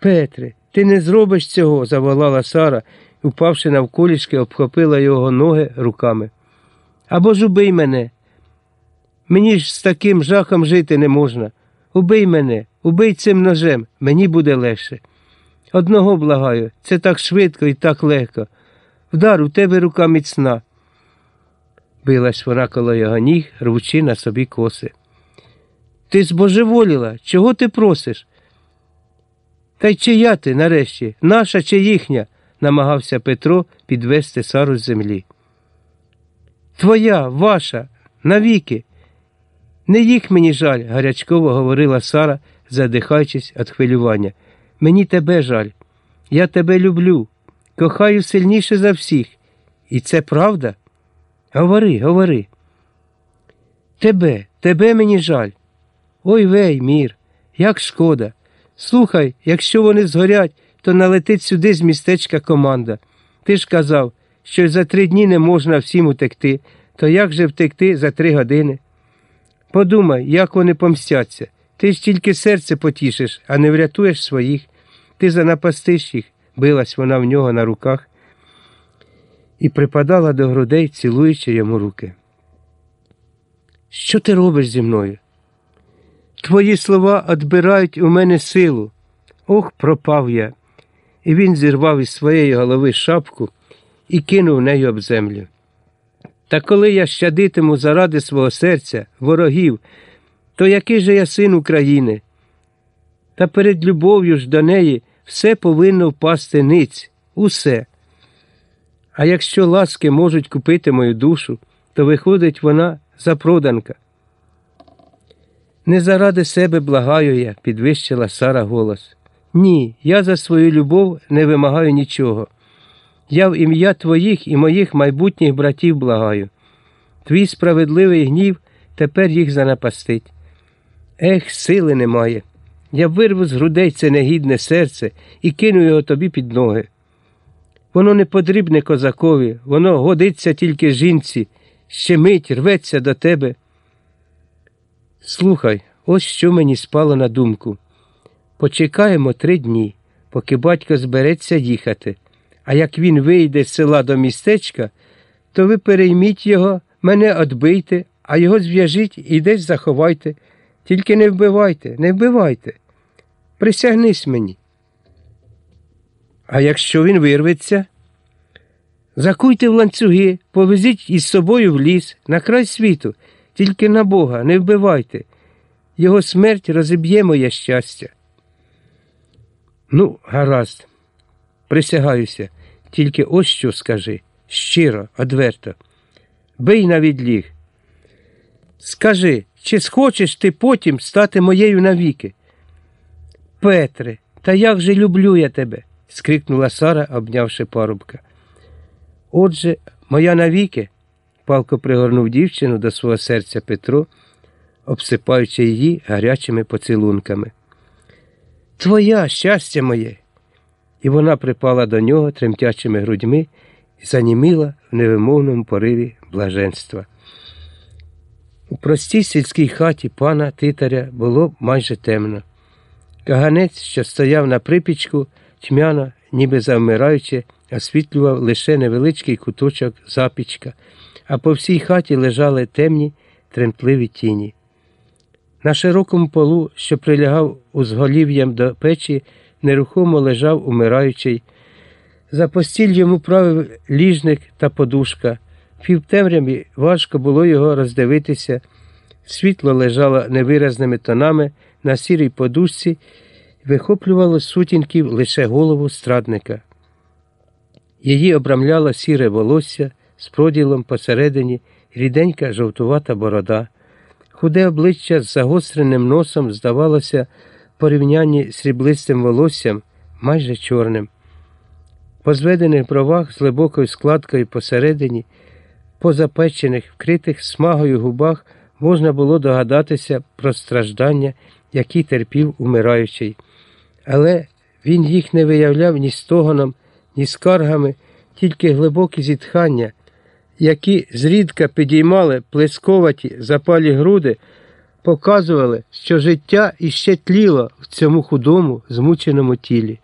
Петре, ти не зробиш цього, заволала Сара упавши навколішки, обхопила його ноги руками. Або ж убий мене. Мені ж з таким жахом жити не можна. Убий мене, убий цим ножем, мені буде легше. Одного благаю, це так швидко і так легко. Вдар, у тебе рука міцна. Билась вона коло його ніг, рвучи на собі коси. Ти збожеволіла, чого ти просиш? Та й чия ти нарешті, наша чи їхня? намагався Петро підвести Сару з землі. Твоя, ваша, навіки. Не їх мені жаль, гарячково говорила Сара, задихаючись від хвилювання. Мені тебе жаль. Я тебе люблю, кохаю сильніше за всіх. І це правда? Говори, говори. Тебе, тебе мені жаль. Ой вей, мір, як шкода. Слухай, якщо вони згорять, то налетить сюди з містечка команда. Ти ж казав, що за три дні не можна всім утекти, то як же втекти за три години? Подумай, як вони помстяться. Ти ж тільки серце потішиш, а не врятуєш своїх. Ти занапастиш їх, билась вона в нього на руках і припадала до грудей, цілуючи йому руки. Що ти робиш зі мною? Твої слова відбирають у мене силу. Ох, пропав я. І він зірвав із своєї голови шапку і кинув нею об землю. Та коли я щадитиму заради свого серця, ворогів, то який же я син України? Та перед любов'ю ж до неї все повинно впасти ниць, усе. А якщо ласки можуть купити мою душу, то виходить вона запроданка. Не заради себе благаю я, підвищила Сара голос. Ні, я за свою любов не вимагаю нічого. Я в ім'я твоїх і моїх майбутніх братів благаю. Твій справедливий гнів тепер їх занапастить. Ех, сили немає. Я вирву з грудей це негідне серце і кину його тобі під ноги. Воно не потрібне козакові, воно годиться тільки жінці, ще мить рветься до тебе. Слухай, ось що мені спало на думку. Почекаємо три дні, поки батько збереться їхати, а як він вийде з села до містечка, то ви перейміть його, мене отбийте, а його зв'яжіть і десь заховайте. Тільки не вбивайте, не вбивайте. Присягнись мені. А якщо він вирветься, закуйте в ланцюги, повезіть із собою в ліс, на край світу, тільки на Бога, не вбивайте. Його смерть розіб'є моє щастя. Ну, гаразд, присягаюся, тільки ось що скажи, щиро, одверто. Бий на відліг. Скажи, чи схочеш ти потім стати моєю навіки? Петре, та як же люблю я тебе, скрикнула Сара, обнявши парубка. Отже, моя навіки, палко пригорнув дівчину до свого серця Петро, обсипаючи її гарячими поцілунками. Твоя щастя моє. І вона припала до нього тремтячими грудьми і заніміла в невимовному пориві блаженства. У простій сільській хаті пана титаря було майже темно. Каганець, що стояв на припічку, тьмяно, ніби завмираючи, освітлював лише невеличкий куточок запічка, а по всій хаті лежали темні, тремтливі тіні. На широкому полу, що прилягав узголів'ям до печі, нерухомо лежав умираючий. За постіль йому правив ліжник та подушка. В важко було його роздивитися. Світло лежало невиразними тонами на сірій подушці вихоплювало сутінків лише голову страдника. Її обрамляло сіре волосся з проділом посередині ріденька жовтувата борода. Худе обличчя з загостреним носом здавалося в порівнянні сріблистим волоссям майже чорним. По зведених бровах з глибокою складкою посередині, по запечених, вкритих смагою губах можна було догадатися про страждання, які терпів умираючий. Але він їх не виявляв ні стогоном, ні скаргами, тільки глибокі зітхання, які зрідка підіймали плесковаті запалі груди, показували, що життя іще тліло в цьому худому, змученому тілі.